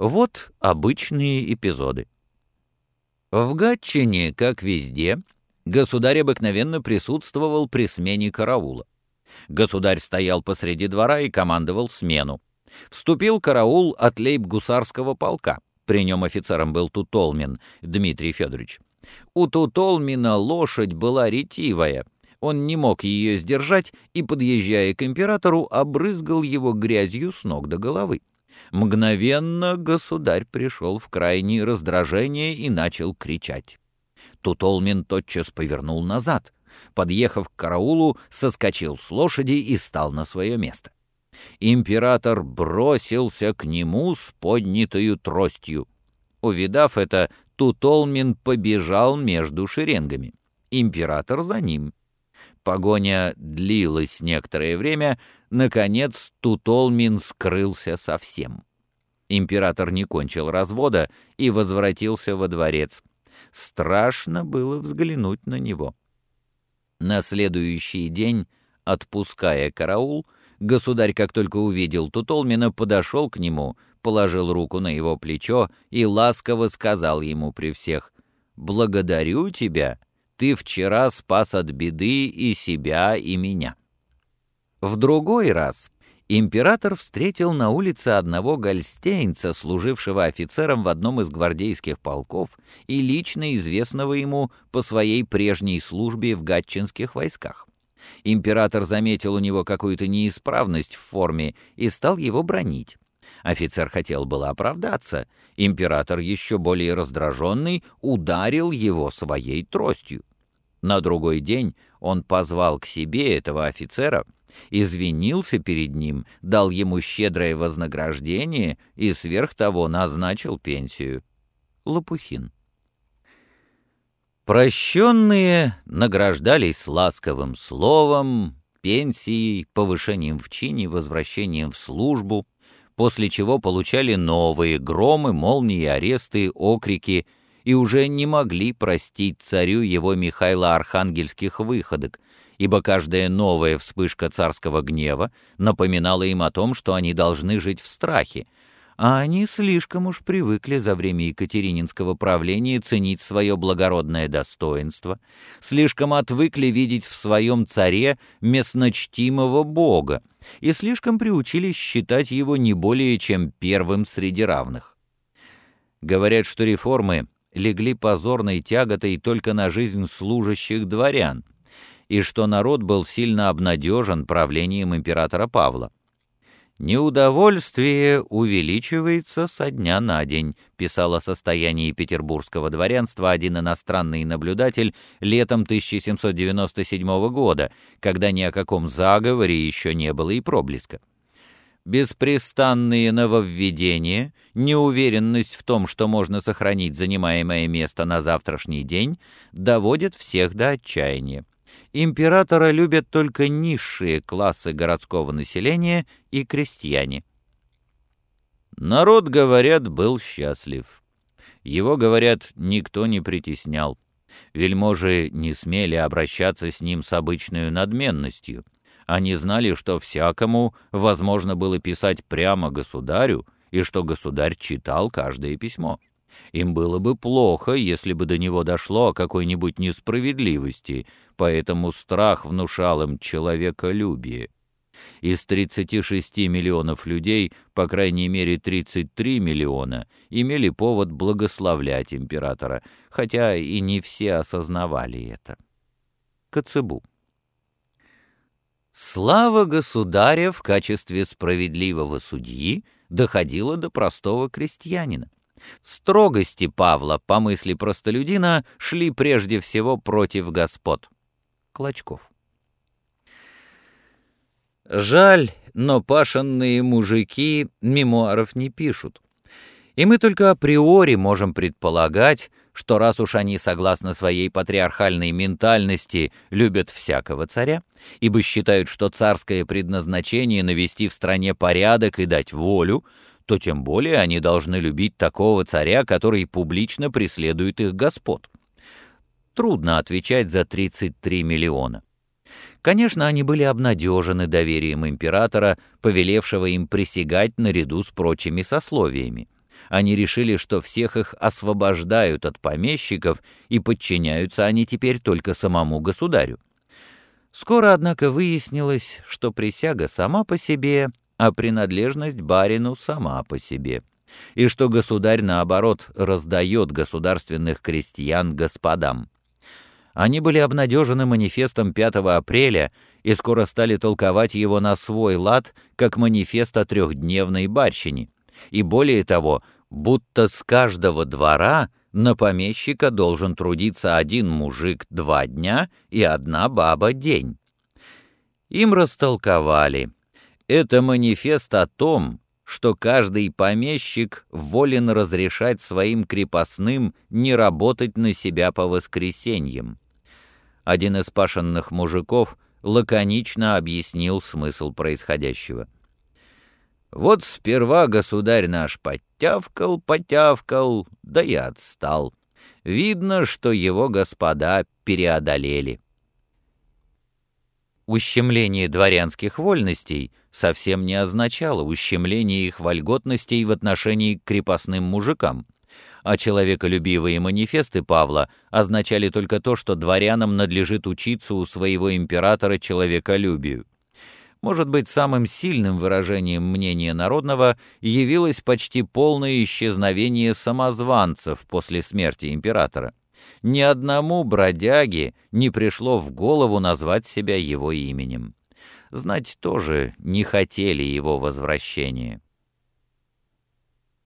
Вот обычные эпизоды. В Гатчине, как везде, государь обыкновенно присутствовал при смене караула. Государь стоял посреди двора и командовал смену. Вступил караул от лейб-гусарского полка. При нем офицером был Тутолмин Дмитрий Федорович. У Тутолмина лошадь была ретивая. Он не мог ее сдержать и, подъезжая к императору, обрызгал его грязью с ног до головы. Мгновенно государь пришел в крайнее раздражение и начал кричать. Тутолмин тотчас повернул назад. Подъехав к караулу, соскочил с лошади и стал на свое место. Император бросился к нему с поднятою тростью. Увидав это, Тутолмин побежал между шеренгами. Император за ним. Погоня длилась некоторое время, наконец Тутолмин скрылся совсем. Император не кончил развода и возвратился во дворец. Страшно было взглянуть на него. На следующий день, отпуская караул, государь, как только увидел Тутолмина, подошел к нему, положил руку на его плечо и ласково сказал ему при всех «Благодарю тебя, ты вчера спас от беды и себя, и меня». В другой раз император встретил на улице одного гольстейнца, служившего офицером в одном из гвардейских полков и лично известного ему по своей прежней службе в гатчинских войсках. Император заметил у него какую-то неисправность в форме и стал его бронить. Офицер хотел было оправдаться. Император, еще более раздраженный, ударил его своей тростью. На другой день он позвал к себе этого офицера, извинился перед ним, дал ему щедрое вознаграждение и сверх того назначил пенсию. Лопухин. Прощенные награждались ласковым словом, пенсией, повышением в чине, возвращением в службу, после чего получали новые громы, молнии, аресты, окрики — и уже не могли простить царю его Михайла Архангельских выходок, ибо каждая новая вспышка царского гнева напоминала им о том, что они должны жить в страхе, а они слишком уж привыкли за время Екатерининского правления ценить свое благородное достоинство, слишком отвыкли видеть в своем царе местночтимого бога и слишком приучились считать его не более чем первым среди равных. Говорят, что реформы легли позорной тяготой только на жизнь служащих дворян, и что народ был сильно обнадежен правлением императора Павла. «Неудовольствие увеличивается со дня на день», писал о состоянии петербургского дворянства один иностранный наблюдатель летом 1797 года, когда ни о каком заговоре еще не было и проблеска беспрестанные нововведения, неуверенность в том, что можно сохранить занимаемое место на завтрашний день, доводят всех до отчаяния. Императора любят только низшие классы городского населения и крестьяне. Народ, говорят, был счастлив. Его, говорят, никто не притеснял. Вельможи не смели обращаться с ним с обычной надменностью. Они знали, что всякому возможно было писать прямо государю, и что государь читал каждое письмо. Им было бы плохо, если бы до него дошло о какой-нибудь несправедливости, поэтому страх внушал им человеколюбие. Из 36 миллионов людей, по крайней мере 33 миллиона, имели повод благословлять императора, хотя и не все осознавали это. Коцебу. Слава государя в качестве справедливого судьи доходила до простого крестьянина. Строгости Павла, по мысли простолюдина, шли прежде всего против господ. Клочков. Жаль, но пашенные мужики мемуаров не пишут. И мы только априори можем предполагать, что раз уж они, согласно своей патриархальной ментальности, любят всякого царя, ибо считают, что царское предназначение навести в стране порядок и дать волю, то тем более они должны любить такого царя, который публично преследует их господ. Трудно отвечать за 33 миллиона. Конечно, они были обнадежены доверием императора, повелевшего им присягать наряду с прочими сословиями. Они решили, что всех их освобождают от помещиков, и подчиняются они теперь только самому государю. Скоро, однако, выяснилось, что присяга сама по себе, а принадлежность барину сама по себе, и что государь, наоборот, раздает государственных крестьян господам. Они были обнадежены манифестом 5 апреля и скоро стали толковать его на свой лад, как манифест о трехдневной барщине. И более того, будто с каждого двора на помещика должен трудиться один мужик два дня и одна баба день. Им растолковали. Это манифест о том, что каждый помещик волен разрешать своим крепостным не работать на себя по воскресеньям. Один из пашенных мужиков лаконично объяснил смысл происходящего. «Вот сперва государь наш подтявкал, потявкал, да и отстал. Видно, что его господа переодолели». Ущемление дворянских вольностей совсем не означало ущемление их вольготностей в отношении к крепостным мужикам, а человеколюбивые манифесты Павла означали только то, что дворянам надлежит учиться у своего императора человеколюбию. Может быть, самым сильным выражением мнения народного явилось почти полное исчезновение самозванцев после смерти императора. Ни одному бродяге не пришло в голову назвать себя его именем. Знать тоже не хотели его возвращения.